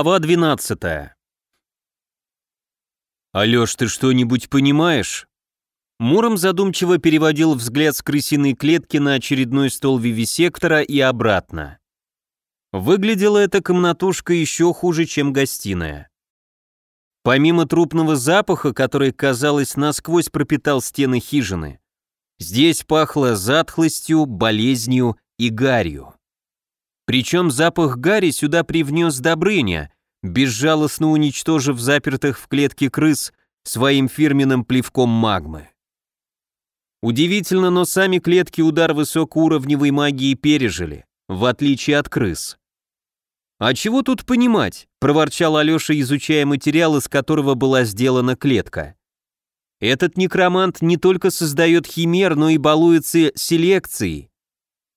Глава 12 «Алёш, ты что-нибудь понимаешь?» Муром задумчиво переводил взгляд с крысиной клетки на очередной стол вивисектора и обратно. Выглядела эта комнатушка еще хуже, чем гостиная. Помимо трупного запаха, который, казалось, насквозь пропитал стены хижины, здесь пахло затхлостью, болезнью и гарью. Причем запах гари сюда привнес Добрыня, безжалостно уничтожив запертых в клетке крыс своим фирменным плевком магмы. Удивительно, но сами клетки удар высокоуровневой магии пережили, в отличие от крыс. «А чего тут понимать?» – проворчал Алеша, изучая материал, из которого была сделана клетка. «Этот некромант не только создает химер, но и балуется селекцией.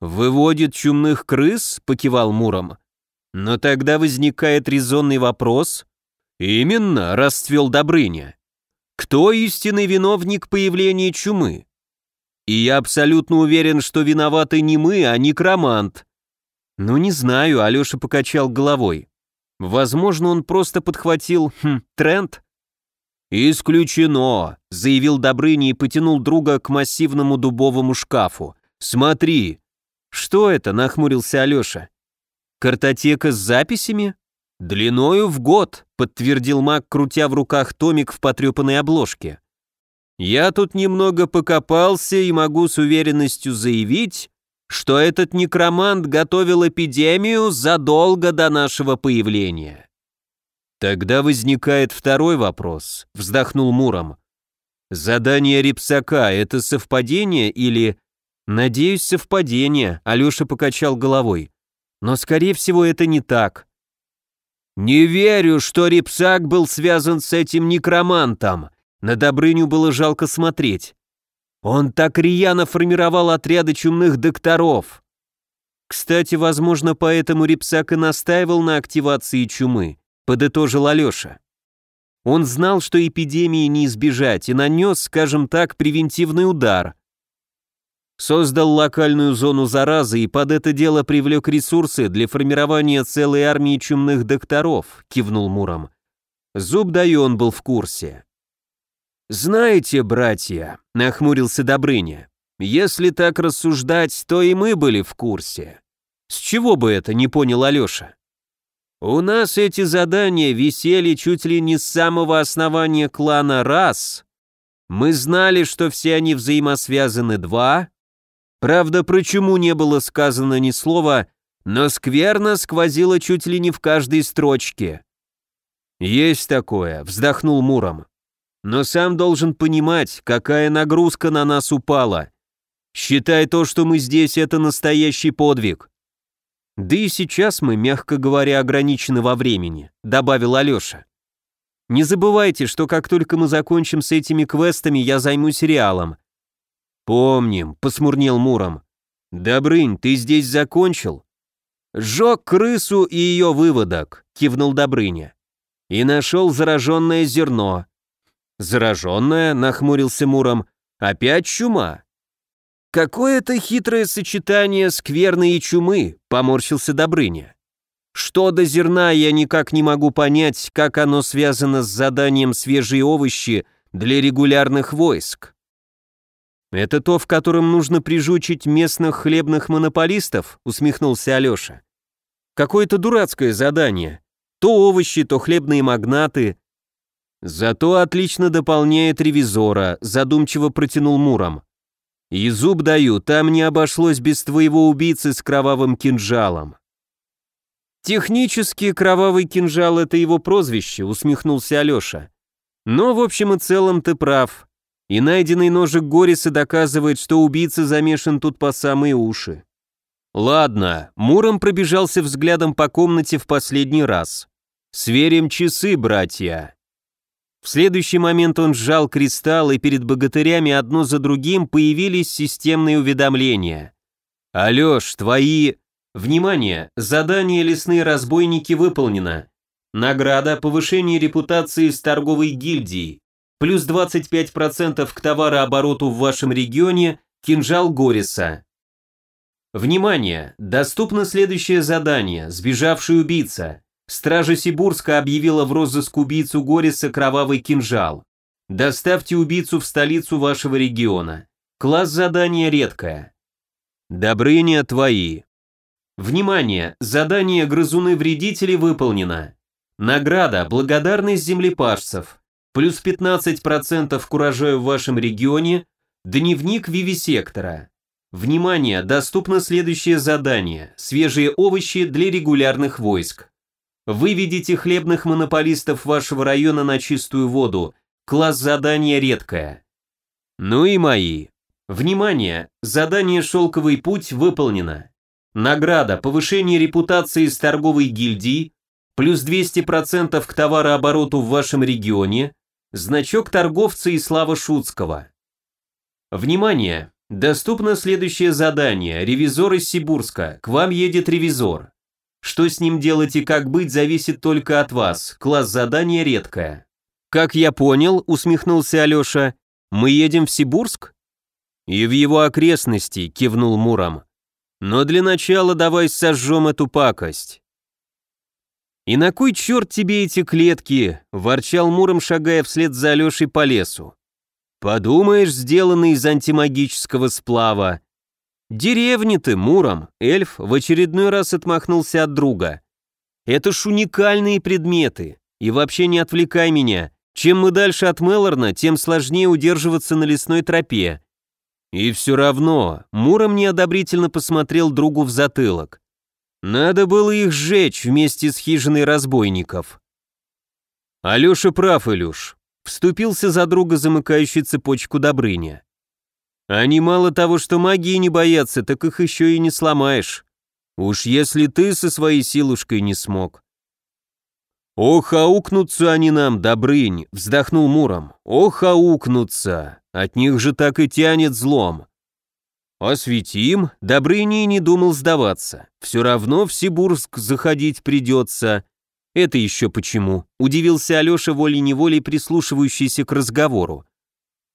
«Выводит чумных крыс?» — покивал Муром. «Но тогда возникает резонный вопрос». «Именно», — расцвел Добрыня. «Кто истинный виновник появления чумы?» «И я абсолютно уверен, что виноваты не мы, а некромант». «Ну, не знаю», — Алеша покачал головой. «Возможно, он просто подхватил, хм, тренд?» «Исключено», — заявил Добрыня и потянул друга к массивному дубовому шкафу. «Смотри, «Что это?» – нахмурился Алеша. «Картотека с записями?» «Длиною в год», – подтвердил маг, крутя в руках томик в потрепанной обложке. «Я тут немного покопался и могу с уверенностью заявить, что этот некромант готовил эпидемию задолго до нашего появления». «Тогда возникает второй вопрос», — вздохнул Муром. «Задание Рипсака — это совпадение или «Надеюсь, совпадение», — Алёша покачал головой. «Но, скорее всего, это не так». «Не верю, что Рипсак был связан с этим некромантом», на Добрыню было жалко смотреть. Он так рьяно формировал отряды чумных докторов. Кстати, возможно, поэтому Рипсак и настаивал на активации чумы, подытожил Алёша. Он знал, что эпидемии не избежать, и нанес, скажем так, превентивный удар. Создал локальную зону заразы и под это дело привлек ресурсы для формирования целой армии чумных докторов, кивнул Муром. Зуб даю, он был в курсе. «Знаете, братья», — нахмурился Добрыня, «если так рассуждать, то и мы были в курсе». «С чего бы это?» — не понял Алеша. «У нас эти задания висели чуть ли не с самого основания клана раз. Мы знали, что все они взаимосвязаны два, Правда, про чему не было сказано ни слова, но скверно сквозило чуть ли не в каждой строчке. «Есть такое», — вздохнул Муром. «Но сам должен понимать, какая нагрузка на нас упала. Считай то, что мы здесь, это настоящий подвиг». «Да и сейчас мы, мягко говоря, ограничены во времени», — добавил Алеша. «Не забывайте, что как только мы закончим с этими квестами, я займусь сериалом. «Помним», — посмурнел Муром. «Добрынь, ты здесь закончил?» «Сжег крысу и ее выводок», — кивнул Добрыня. «И нашел зараженное зерно». «Зараженное?» — нахмурился Муром. «Опять чума?» «Какое-то хитрое сочетание скверны и чумы», — поморщился Добрыня. «Что до зерна, я никак не могу понять, как оно связано с заданием свежие овощи для регулярных войск». «Это то, в котором нужно прижучить местных хлебных монополистов?» — усмехнулся Алеша. «Какое-то дурацкое задание. То овощи, то хлебные магнаты». «Зато отлично дополняет ревизора», — задумчиво протянул Муром. «И зуб даю, там не обошлось без твоего убийцы с кровавым кинжалом». «Технически кровавый кинжал — это его прозвище», — усмехнулся Алеша. «Но в общем и целом ты прав. И найденный ножик Гориса доказывает, что убийца замешан тут по самые уши. Ладно, Муром пробежался взглядом по комнате в последний раз. Сверим часы, братья. В следующий момент он сжал кристалл, и перед богатырями одно за другим появились системные уведомления. «Алёш, твои...» «Внимание! Задание «Лесные разбойники» выполнено. Награда – повышение репутации с торговой гильдией плюс 25% к товарообороту в вашем регионе, кинжал Гориса. Внимание! Доступно следующее задание «Сбежавший убийца». Стража Сибурска объявила в розыск убийцу Гориса кровавый кинжал. Доставьте убийцу в столицу вашего региона. Класс задания редкое. Добрыня твои. Внимание! Задание «Грызуны-вредители» выполнено. Награда «Благодарность землепашцев». Плюс 15% к урожаю в вашем регионе. Дневник вивисектора. Внимание! Доступно следующее задание. Свежие овощи для регулярных войск. Выведите хлебных монополистов вашего района на чистую воду. Класс задания редкое. Ну и мои. Внимание! Задание «Шелковый путь» выполнено. Награда, повышение репутации с торговой гильдии, плюс 200% к товарообороту в вашем регионе, значок торговца и слава Шуцкого. Внимание! Доступно следующее задание. Ревизор из Сибурска. К вам едет ревизор. Что с ним делать и как быть, зависит только от вас. Класс задания редкое. Как я понял, усмехнулся Алеша, мы едем в Сибурск? И в его окрестности, кивнул Муром. Но для начала давай сожжем эту пакость. «И на кой черт тебе эти клетки?» – ворчал Муром, шагая вслед за Алешей по лесу. «Подумаешь, сделанный из антимагического сплава. Деревни ты, Муром!» – эльф в очередной раз отмахнулся от друга. «Это ж уникальные предметы. И вообще не отвлекай меня. Чем мы дальше от Мелорна, тем сложнее удерживаться на лесной тропе. И все равно Муром неодобрительно посмотрел другу в затылок. Надо было их сжечь вместе с хижиной разбойников. Алеша прав, Илюш. Вступился за друга замыкающий цепочку Добрыня. Они мало того, что магии не боятся, так их еще и не сломаешь. Уж если ты со своей силушкой не смог. «Ох, аукнутся они нам, Добрынь!» — вздохнул Муром. «Ох, аукнутся! От них же так и тянет злом!» «Осветим!» — Добрыний не думал сдаваться. «Все равно в Сибурск заходить придется». «Это еще почему?» — удивился Алеша волей-неволей, прислушивающийся к разговору.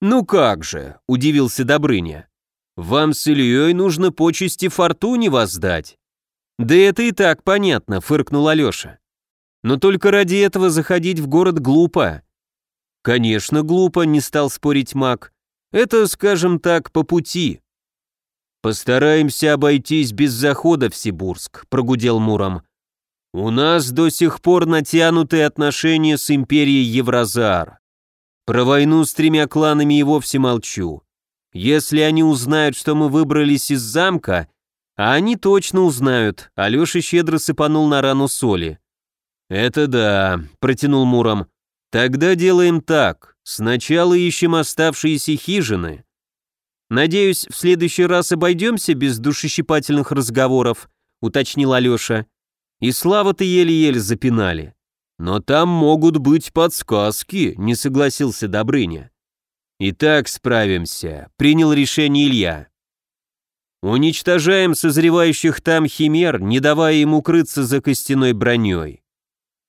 «Ну как же!» — удивился Добрыня. «Вам с Ильей нужно почести фортуне воздать». «Да это и так понятно», — фыркнул Алеша. Но только ради этого заходить в город глупо. Конечно, глупо, не стал спорить маг. Это, скажем так, по пути. Постараемся обойтись без захода в Сибурск, прогудел Муром. У нас до сих пор натянутые отношения с империей Евразар. Про войну с тремя кланами и вовсе молчу. Если они узнают, что мы выбрались из замка, а они точно узнают, Алеша щедро сыпанул на рану соли. «Это да», — протянул Муром. «Тогда делаем так. Сначала ищем оставшиеся хижины. Надеюсь, в следующий раз обойдемся без душещипательных разговоров», — уточнил Алеша. «И слава-то еле-еле запинали». «Но там могут быть подсказки», — не согласился Добрыня. «И так справимся», — принял решение Илья. «Уничтожаем созревающих там химер, не давая им укрыться за костяной броней.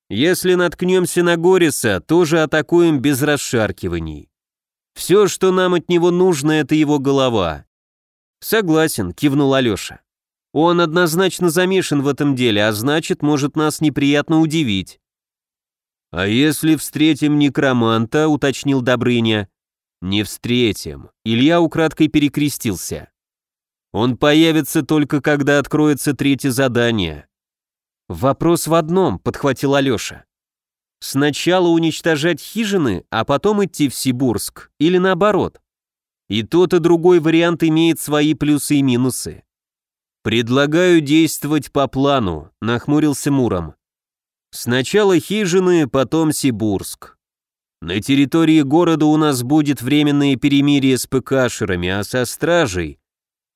Если наткнемся на Гориса, тоже атакуем без расшаркиваний. Все, что нам от него нужно, это его голова. Согласен, кивнул Алеша. Он однозначно замешан в этом деле, а значит, может нас неприятно удивить. А если встретим некроманта, уточнил Добрыня. Не встретим. Илья украдкой перекрестился. Он появится только когда откроется третье задание. «Вопрос в одном», — подхватил Алеша. «Сначала уничтожать хижины, а потом идти в Сибурск, или наоборот. И тот и другой вариант имеет свои плюсы и минусы». «Предлагаю действовать по плану», — нахмурился Муром. «Сначала хижины, потом Сибурск. На территории города у нас будет временное перемирие с ПКшерами, а со стражей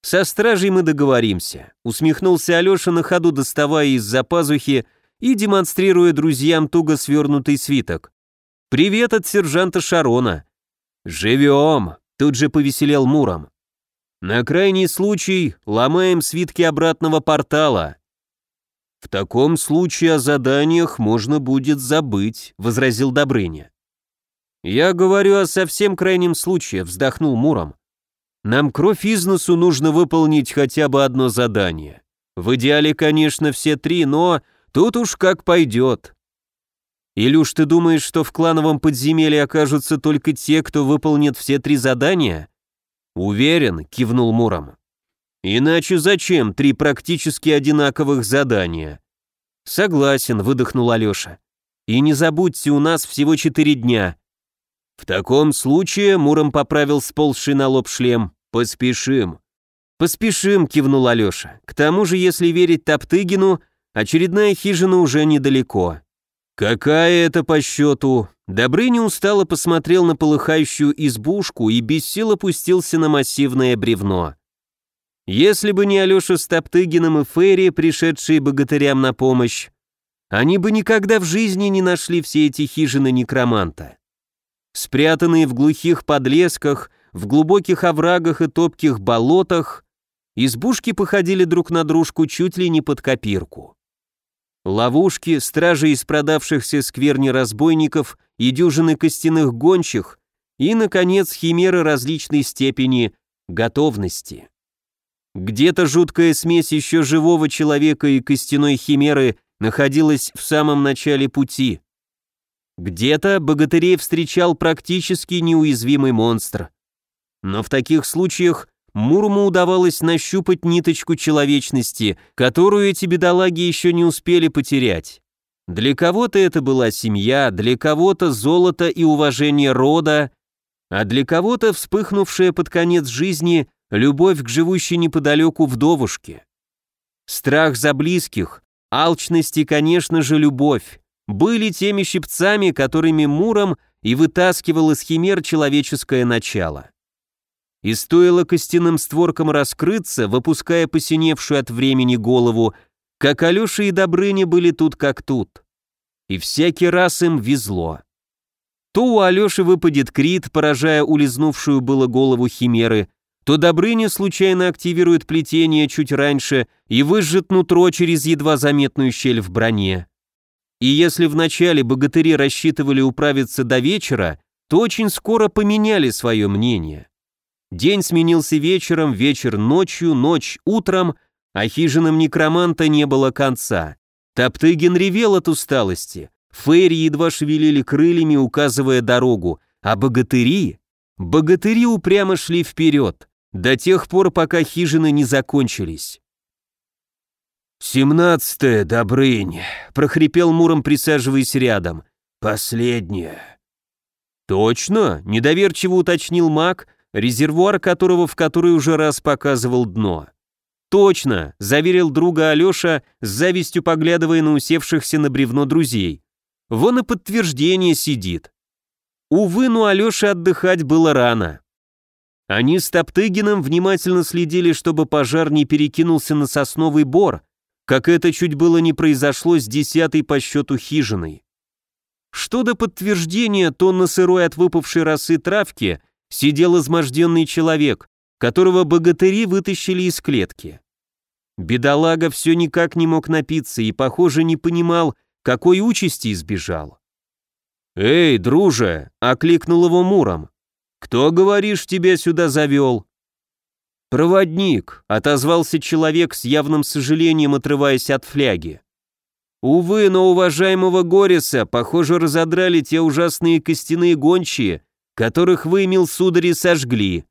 «Со стражей мы договоримся», — усмехнулся Алеша на ходу, доставая из-за пазухи и демонстрируя друзьям туго свернутый свиток. «Привет от сержанта Шарона». «Живем», — тут же повеселел Муром. «На крайний случай ломаем свитки обратного портала». «В таком случае о заданиях можно будет забыть», — возразил Добрыня. «Я говорю о совсем крайнем случае», — вздохнул Муром. Нам кровь из носу нужно выполнить хотя бы одно задание. В идеале, конечно, все три, но Тут уж как пойдет. Илюш, ты думаешь, что в клановом подземелье окажутся только те, кто выполнит все три задания? Уверен, кивнул Муром. Иначе зачем три практически одинаковых задания? Согласен, выдохнул Алёша. И не забудьте, у нас всего четыре дня. В таком случае Муром поправил сползший на лоб шлем. Поспешим. Поспешим, кивнул Алёша. К тому же, если верить Топтыгину, очередная хижина уже недалеко. «Какая это по счету?» Добрыня устало посмотрел на полыхающую избушку и без сил опустился на массивное бревно. Если бы не Алеша с Топтыгиным и Ферри, пришедшие богатырям на помощь, они бы никогда в жизни не нашли все эти хижины некроманта. Спрятанные в глухих подлесках, в глубоких оврагах и топких болотах, избушки походили друг на дружку чуть ли не под копирку. Ловушки, стражи из продавшихся скверни разбойников и дюжины костяных гончих и, наконец, химеры различной степени готовности. Где-то жуткая смесь еще живого человека и костяной химеры находилась в самом начале пути. Где-то богатырей встречал практически неуязвимый монстр. Но в таких случаях Мурму удавалось нащупать ниточку человечности, которую эти бедолаги еще не успели потерять. Для кого-то это была семья, для кого-то золото и уважение рода, а для кого-то вспыхнувшая под конец жизни любовь к живущей неподалеку вдовушке. Страх за близких, алчность и, конечно же, любовь были теми щипцами, которыми Муром и вытаскивал из химер человеческое начало. И стоило костяным створкам раскрыться, выпуская посиневшую от времени голову, как Алеша и Добрыня были тут как тут. И всякий раз им везло. То у Алеши выпадет крит, поражая улизнувшую было голову химеры, то Добрыня случайно активирует плетение чуть раньше и выжжет нутро через едва заметную щель в броне. И если вначале богатыри рассчитывали управиться до вечера, то очень скоро поменяли свое мнение. День сменился вечером, вечер ночью, ночь утром, а хижинам некроманта не было конца. Топтыгин ревел от усталости, фейри едва шевелили крыльями, указывая дорогу, а богатыри... Богатыри упрямо шли вперед, до тех пор, пока хижины не закончились. «Семнадцатое, Добрынь», — прохрипел Муром, присаживаясь рядом. «Последнее». «Точно?» — недоверчиво уточнил маг, резервуар которого в который уже раз показывал дно. «Точно», — заверил друга Алеша, с завистью поглядывая на усевшихся на бревно друзей. «Вон и подтверждение сидит». Увы, но Алёше отдыхать было рано. Они с Топтыгиным внимательно следили, чтобы пожар не перекинулся на сосновый бор, как это чуть было не произошло с десятой по счету хижиной. Что до подтверждения, то на сырой от выпавшей росы травки сидел изможденный человек, которого богатыри вытащили из клетки. Бедолага все никак не мог напиться и, похоже, не понимал, какой участи избежал. «Эй, друже!» — окликнул его Муром. «Кто, говоришь, тебя сюда завел?» «Проводник», — отозвался человек с явным сожалением, отрываясь от фляги. «Увы, но уважаемого Гориса, похоже, разодрали те ужасные костяные гончие, которых вы, мил сожгли.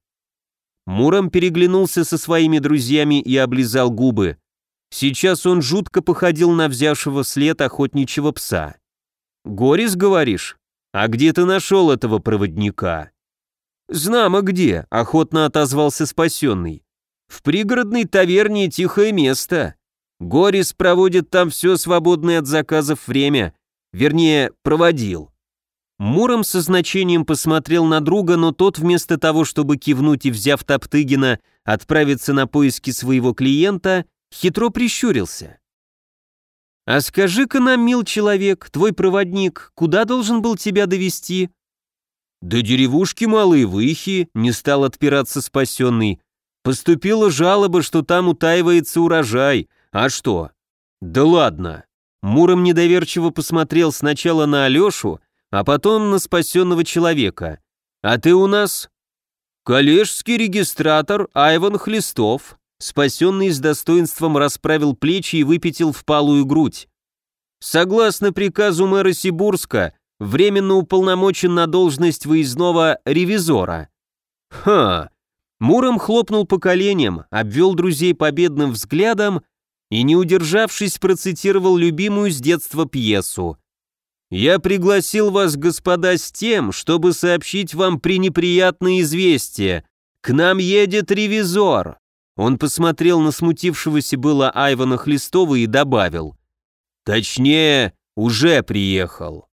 Муром переглянулся со своими друзьями и облизал губы. Сейчас он жутко походил на взявшего след охотничьего пса. «Горис, говоришь? А где ты нашел этого проводника?» «Знамо где», — охотно отозвался спасенный. «В пригородной таверне тихое место. Горис проводит там все свободное от заказов время. Вернее, проводил. Муром со значением посмотрел на друга, но тот вместо того, чтобы кивнуть и, взяв Топтыгина, отправиться на поиски своего клиента, хитро прищурился. «А скажи-ка нам, мил человек, твой проводник, куда должен был тебя довести? «До деревушки Малые Выхи», — не стал отпираться спасенный. «Поступила жалоба, что там утаивается урожай. А что?» «Да ладно». Муром недоверчиво посмотрел сначала на Алешу, а потом на спасенного человека. «А ты у нас?» «Коллежский регистратор Айван Хлистов», спасенный с достоинством расправил плечи и выпятил впалую грудь. Согласно приказу мэра Сибурска, временно уполномочен на должность выездного ревизора. Ха. Муром хлопнул по коленям, обвел друзей победным взглядом и, не удержавшись, процитировал любимую с детства пьесу. «Я пригласил вас, господа, с тем, чтобы сообщить вам пренеприятное известие. К нам едет ревизор!» Он посмотрел на смутившегося было Айвана Хлестова и добавил. «Точнее, уже приехал».